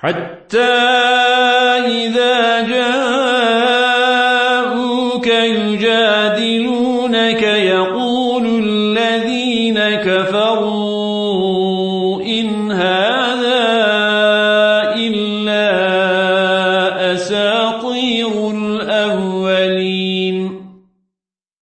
حتى إذا جاءوك يجادلونك يقول الذين كفروا إن هذا إلا أساطير الأولين.